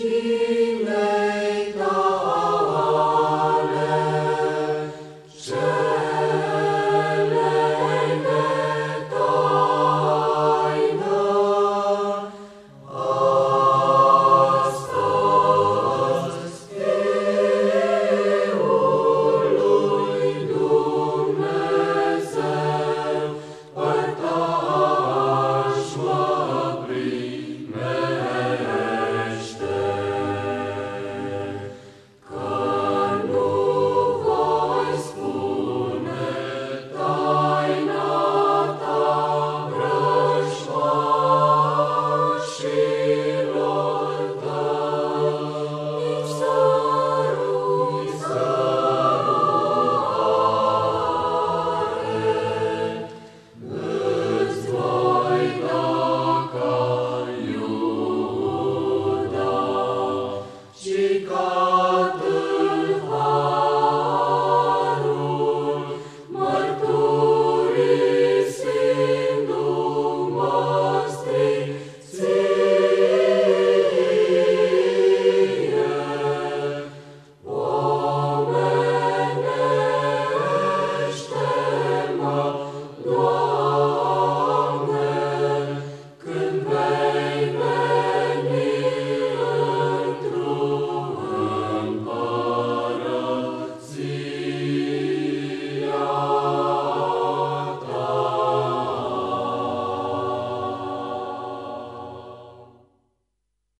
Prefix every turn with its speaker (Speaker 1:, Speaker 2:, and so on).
Speaker 1: Jesus. God.